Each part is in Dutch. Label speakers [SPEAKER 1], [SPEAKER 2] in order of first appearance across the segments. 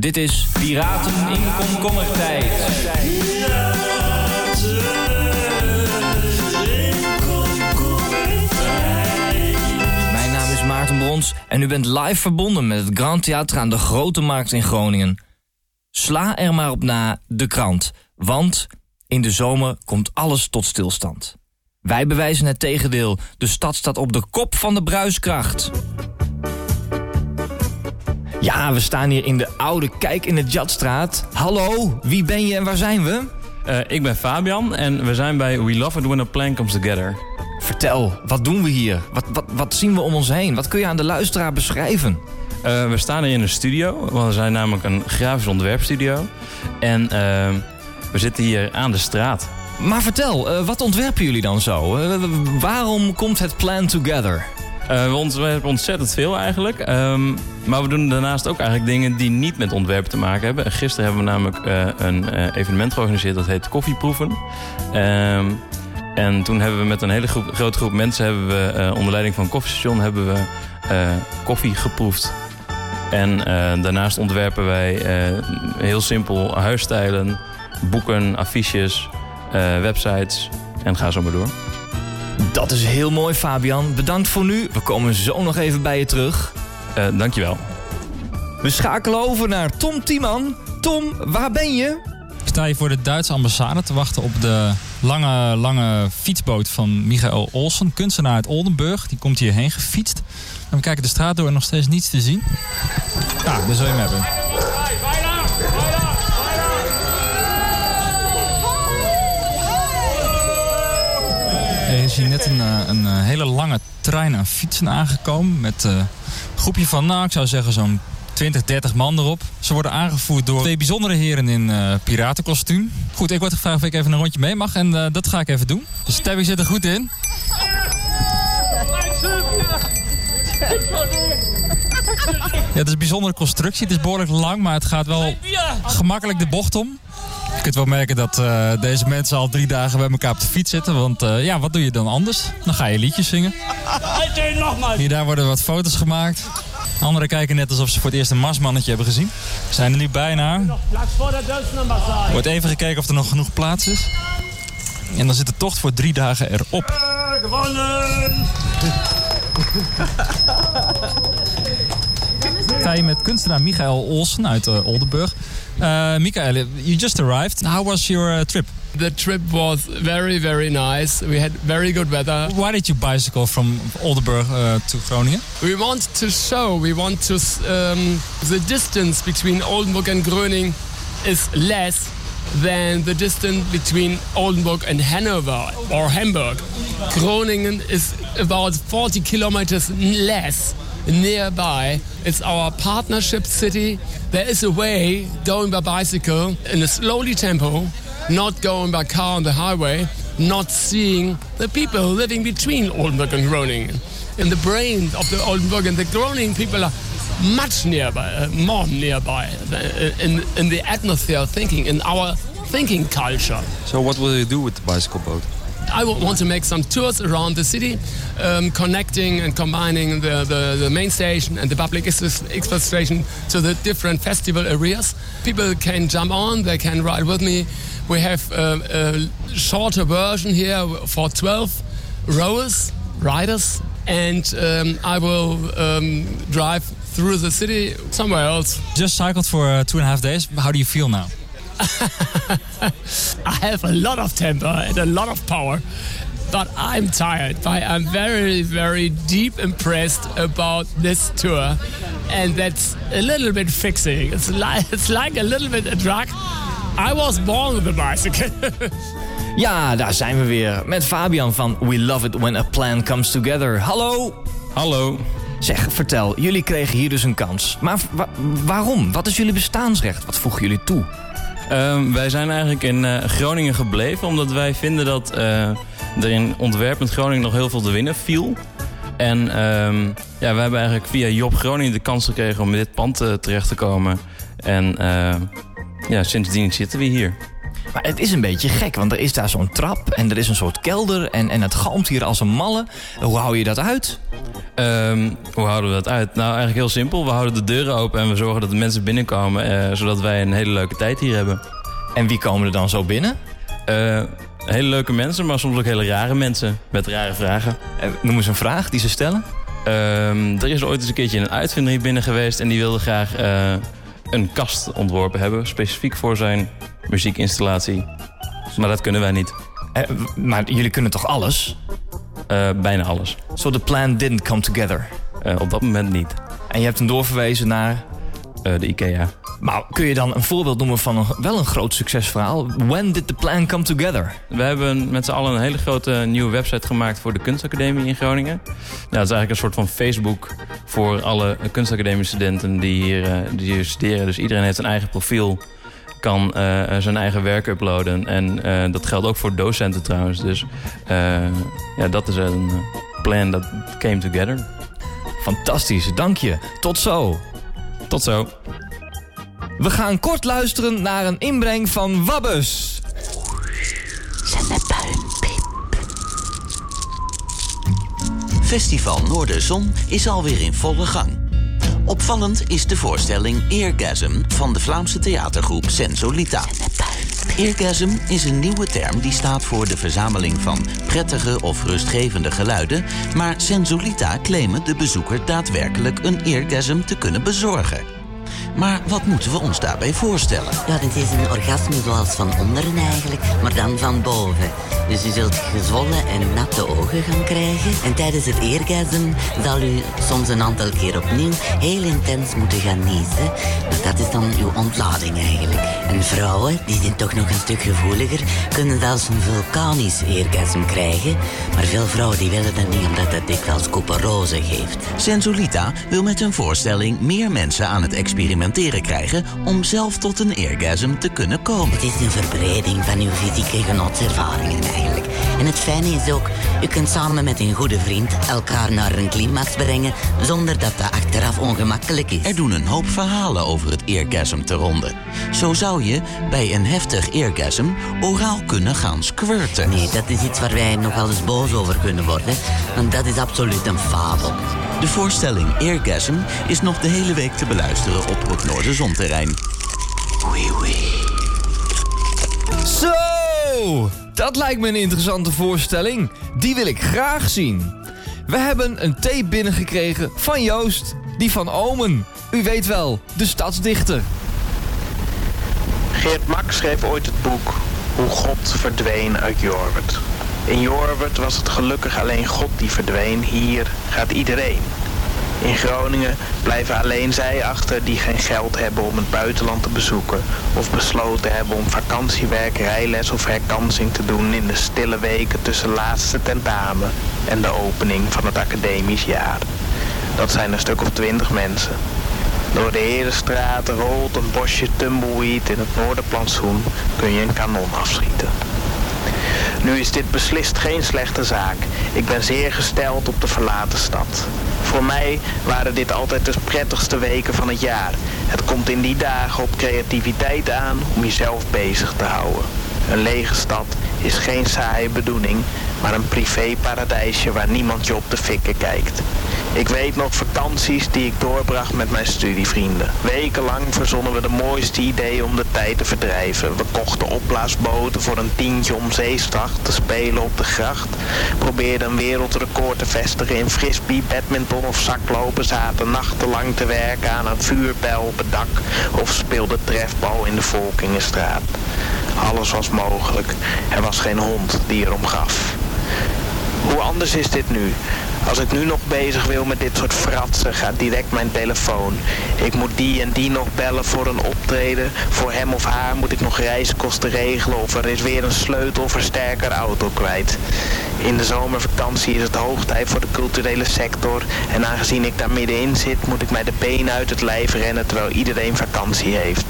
[SPEAKER 1] Dit is Piraten in Komkommertijd. Mijn naam is Maarten Brons en u bent live verbonden met het Grand Theater aan de Grote Markt in Groningen. Sla er maar op na de krant, want in de zomer komt alles tot stilstand. Wij bewijzen het tegendeel. De stad staat op de kop van de bruiskracht. Ja, we staan hier in de oude Kijk in de Jatstraat. Hallo, wie ben je en waar zijn we?
[SPEAKER 2] Uh, ik ben Fabian en we zijn bij We Love It When a Plan Comes Together.
[SPEAKER 1] Vertel, wat doen we hier? Wat, wat, wat zien we om ons heen? Wat kun je aan de luisteraar beschrijven?
[SPEAKER 2] Uh, we staan hier in een studio, want we zijn namelijk een grafisch ontwerpstudio. En uh, we zitten hier aan de straat.
[SPEAKER 1] Maar vertel, wat ontwerpen jullie dan zo? waarom komt het Plan Together?
[SPEAKER 2] Uh, we ontwerpen ontzettend veel eigenlijk. Um, maar we doen daarnaast ook eigenlijk dingen die niet met ontwerpen te maken hebben. Gisteren hebben we namelijk uh, een uh, evenement georganiseerd dat heet Koffieproeven. Um, en toen hebben we met een hele groep, grote groep mensen... hebben we onder leiding van koffiestation hebben we, koffie geproefd. En daarnaast ontwerpen wij heel simpel huisstijlen, boeken, affiches, websites en ga zo maar door.
[SPEAKER 1] Dat is heel mooi, Fabian. Bedankt voor nu. We komen zo nog even bij je terug.
[SPEAKER 2] Uh, dankjewel.
[SPEAKER 1] We schakelen over naar Tom Tiemann. Tom, waar ben je?
[SPEAKER 3] Ik sta hier voor de Duitse ambassade te wachten op de lange, lange fietsboot van Michael Olsen, kunstenaar uit Oldenburg. Die komt hierheen gefietst. En we kijken de straat door en nog steeds niets te zien. Ja, daar zul je hem hebben. Hier net een, een hele lange trein aan fietsen aangekomen. Met een groepje van, nou ik zou zeggen zo'n 20, 30 man erop. Ze worden aangevoerd door twee bijzondere heren in uh, piratenkostuum. Goed, ik word gevraagd of ik even een rondje mee mag en uh, dat ga ik even doen. De stemming zit er goed in. Ja, het is een bijzondere constructie. Het is behoorlijk lang, maar het gaat wel gemakkelijk de bocht om. Je kunt wel merken dat uh, deze mensen al drie dagen bij elkaar op de fiets zitten. Want uh, ja, wat doe je dan anders? Dan ga je liedjes zingen. Hier daar worden wat foto's gemaakt. Anderen kijken net alsof ze voor het eerst een marsmannetje hebben gezien. We zijn er nu bijna. Wordt even gekeken of er nog genoeg plaats is. En dan zit de tocht voor drie dagen erop. Gewonnen! Sta je met kunstenaar Michael Olsen uit uh, Oldenburg. Uh, Michael, you just arrived. How was your uh, trip?
[SPEAKER 4] The trip was very, very nice. We had very good weather.
[SPEAKER 3] Why did you bicycle from Oldenburg to Groningen?
[SPEAKER 4] We want to show, we want to, um, the distance between Oldenburg and Groningen is less than the distance between Oldenburg and Hanover or Hamburg. Groningen is about 40 kilometers less nearby. It's our partnership city. There is a way going by bicycle in a slowly tempo, not going by car on the highway, not seeing the people living between Oldenburg and Groningen. In the brain of the Oldenburg and the Groningen people are much nearby, uh, more nearby in, in the atmosphere of thinking, in our thinking culture.
[SPEAKER 5] So what will you do with the bicycle boat?
[SPEAKER 4] I want to make some tours around the city, um, connecting and combining the, the, the, main station and the public express station to the different festival areas. People can jump on, they can ride with me. We have a, a shorter version here for 12 rowers, riders, and um, I will um, drive through the city somewhere else.
[SPEAKER 3] Just cycled for uh, two and a half days. How do you feel now?
[SPEAKER 4] I have a lot of temper and a lot of power, but I'm tired. But I'm very, very deep impressed about this tour, and that's a little bit fixing. It's like it's like a little bit a drug. I was born with a bicycle.
[SPEAKER 1] ja, daar zijn we weer met Fabian van We Love It When a Plan Comes Together. Hallo.
[SPEAKER 2] Hallo.
[SPEAKER 1] Zeg, vertel, jullie kregen hier dus een kans. Maar wa waarom? Wat is jullie bestaansrecht? Wat voegen jullie toe?
[SPEAKER 2] Um, wij zijn eigenlijk in uh, Groningen gebleven... omdat wij vinden dat uh, er in ontwerpend Groningen nog heel veel te winnen viel. En um, ja, we hebben eigenlijk via Job Groningen de kans gekregen... om in dit pand uh, terecht te komen. En ja, sindsdien zitten we hier.
[SPEAKER 1] Maar het is een beetje gek, want er is daar zo'n trap en er is een soort kelder en, en het galmt hier als een malle. Hoe hou je dat uit?
[SPEAKER 2] Ehm, hoe houden we dat uit? Nou, eigenlijk heel simpel. We houden de deuren open en we zorgen dat de mensen binnenkomen... eh, zodat wij een hele leuke tijd hier hebben.
[SPEAKER 1] En wie komen er dan zo binnen?
[SPEAKER 2] Eh, hele leuke mensen, maar soms ook hele rare mensen met rare vragen.
[SPEAKER 1] Eh, noem eens een vraag die ze stellen.
[SPEAKER 2] Ehm, er is ooit eens een keertje een uitvinder hier binnen geweest... en die wilde graag een kast ontworpen hebben... specifiek voor zijn muziekinstallatie. Maar dat kunnen wij niet.
[SPEAKER 1] Eh, maar jullie kunnen toch alles?
[SPEAKER 2] Eh, bijna alles.
[SPEAKER 1] So the plan didn't come together.
[SPEAKER 2] Eh, op dat moment niet.
[SPEAKER 1] En je hebt hem doorverwezen naar...
[SPEAKER 2] Eh, de IKEA.
[SPEAKER 1] Maar kun je dan een voorbeeld noemen van een, wel een groot succesverhaal? When did the plan come together?
[SPEAKER 2] We hebben met z'n allen een hele grote nieuwe website gemaakt voor de kunstacademie in Groningen. Nou, dat is eigenlijk een soort van Facebook voor alle kunstacademiestudenten die hier, die hier studeren. Dus iedereen heeft een eigen profiel, kan eh, zijn eigen werk uploaden. En eh, dat geldt ook voor docenten trouwens. Dus eh, ja, dat is een plan that came together.
[SPEAKER 1] Fantastisch, dank je. Tot zo.
[SPEAKER 2] Tot zo.
[SPEAKER 1] We gaan kort luisteren naar een inbreng van Wabbes.
[SPEAKER 6] Festival Noorderzon is alweer in volle gang. Opvallend is de voorstelling Eargasm van de Vlaamse theatergroep Sensolita. Eargasm is een nieuwe term die staat voor de verzameling van prettige of rustgevende geluiden, maar Sensolita claimen de bezoeker daadwerkelijk een eargasm te kunnen bezorgen. Maar wat moeten we ons daarbij voorstellen?
[SPEAKER 7] Ja, dit is een orgasme zoals van onderen eigenlijk, maar dan van boven. Dus u zult gezwollen en natte ogen gaan krijgen. En tijdens het eergasm zal u soms een aantal keer opnieuw heel intens moeten gaan niezen. Maar dat is dan uw ontlading eigenlijk. En vrouwen, die zijn toch nog een stuk gevoeliger, kunnen zelfs een vulkanisch eergasm krijgen. Maar veel vrouwen die willen dat niet omdat dat dikwijls couperose geeft.
[SPEAKER 6] Sensolita wil met hun voorstelling meer mensen aan het krijgen om zelf tot een orgasm te kunnen komen.
[SPEAKER 7] Het is een verbreding van uw fysieke genotservaringen eigenlijk. En het fijne is ook, u kunt samen met een goede vriend elkaar naar een climax brengen zonder dat dat achteraf ongemakkelijk is.
[SPEAKER 6] Er doen een hoop verhalen over het orgasm te ronden. Zo zou je bij een heftig orgasm oraal kunnen gaan squirten.
[SPEAKER 7] Nee, dat is iets waar wij nogal eens boos over kunnen worden, want dat is absoluut een fabel.
[SPEAKER 6] De voorstelling Orgasm is nog de hele week te beluisteren op het Noorderzonterrein. Wee wee.
[SPEAKER 1] Zo, dat lijkt me een interessante voorstelling. Die wil ik graag zien. We hebben een tape binnengekregen van Joost, die van Omen. U weet wel, de stadsdichter.
[SPEAKER 8] Geert Mak schreef ooit het boek Hoe God verdween uit Jorwert. In Jorwert was het gelukkig alleen God die verdween, hier gaat iedereen. In Groningen blijven alleen zij achter die geen geld hebben om het buitenland te bezoeken of besloten hebben om vakantiewerk, rijles of herkansing te doen in de stille weken tussen laatste tentamen en de opening van het academisch jaar. Dat zijn een stuk of twintig mensen. Door de Herenstraat rolt een bosje tumbleweed in het noorderplantsoen kun je een kanon afschieten. Nu is dit beslist geen slechte zaak. Ik ben zeer gesteld op de verlaten stad. Voor mij waren dit altijd de prettigste weken van het jaar. Het komt in die dagen op creativiteit aan om jezelf bezig te houden. Een lege stad is geen saaie bedoeling, maar een privéparadijsje waar niemand je op de fikken kijkt. Ik weet nog vakanties die ik doorbracht met mijn studievrienden. Wekenlang verzonnen we de mooiste ideeën om de tijd te verdrijven. We kochten opblaasboten voor een tientje om zeestracht te spelen op de gracht. Probeerden een wereldrecord te vestigen in frisbee, badminton of zaklopen. Zaten nachtenlang te werken aan een vuurpijl op het dak. Of speelden trefbal in de Volkingenstraat. Alles was mogelijk. Er was geen hond die erom gaf. Hoe anders is dit nu? Als ik nu nog bezig wil met dit soort fratsen, gaat direct mijn telefoon. Ik moet die en die nog bellen voor een optreden. Voor hem of haar moet ik nog reiskosten regelen of er is weer een sleutelversterker auto kwijt. In de zomervakantie is het hoog tijd voor de culturele sector. En aangezien ik daar middenin zit, moet ik mij de benen uit het lijf rennen terwijl iedereen vakantie heeft.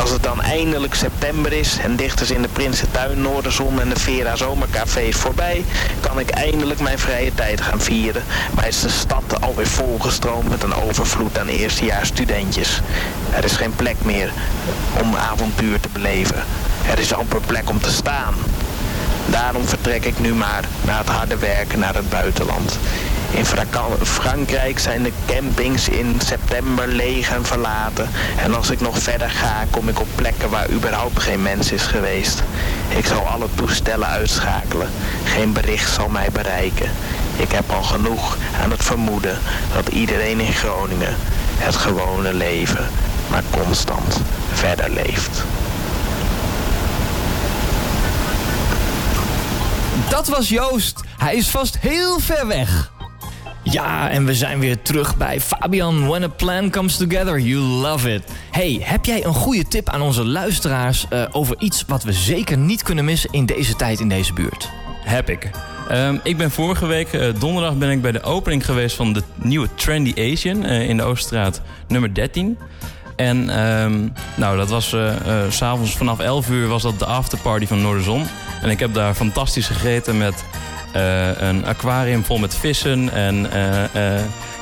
[SPEAKER 8] Als het dan eindelijk september is en dichters in de Prinsentuin, Noorderzon en de Vera Zomercafés voorbij, kan ik eindelijk mijn vrije tijd gaan vieren. Maar is de stad alweer volgestroomd met een overvloed aan eerstejaars studentjes. Er is geen plek meer om avontuur te beleven. Er is amper plek om te staan. Daarom vertrek ik nu maar na het harde werken naar het buitenland. In Frankrijk zijn de campings in september leeg en verlaten. En als ik nog verder ga, kom ik op plekken waar überhaupt geen mens is geweest. Ik zal alle toestellen uitschakelen. Geen bericht zal mij bereiken. Ik heb al genoeg aan het vermoeden dat iedereen in Groningen het gewone leven maar constant verder leeft.
[SPEAKER 1] Dat was Joost. Hij is vast heel ver weg. Ja, en we zijn weer terug bij Fabian. When a plan comes together, you love it. Hey, heb jij een goede tip aan onze luisteraars uh, over iets wat we zeker niet kunnen missen in deze tijd in deze buurt?
[SPEAKER 2] Heb ik. Um, ik ben vorige week, uh, donderdag, ben ik bij de opening geweest van de nieuwe Trendy Asian uh, in de Ooststraat nummer 13. En um, nou, dat was uh, s'avonds vanaf 11 uur was dat de afterparty van Noorderzon. En ik heb daar fantastisch gegeten met een aquarium vol met vissen en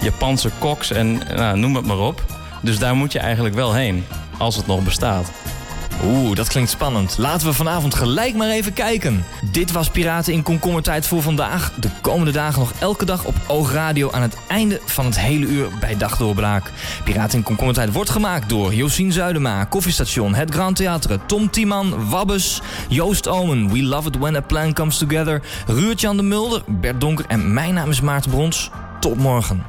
[SPEAKER 2] Japanse koks en nou, noem het maar op. Dus daar moet je eigenlijk wel heen, als het nog bestaat.
[SPEAKER 1] Oeh, dat klinkt spannend. Laten we vanavond gelijk maar even kijken. Dit was Piraten in Komkommertijd voor vandaag. De komende dagen nog elke dag op Oogradio aan het einde van het hele uur bij Dagdoorbraak. Piraten in Komkommertijd wordt gemaakt door Josien Zuidema, Koffiestation, Het Grand Theater, Tom Tiemann, Wabbes, Joost Omen, We Love It When a Plan Comes Together, Ruurtjan de Mulder, Bert Donker en mijn naam is Maarten Brons. Tot morgen.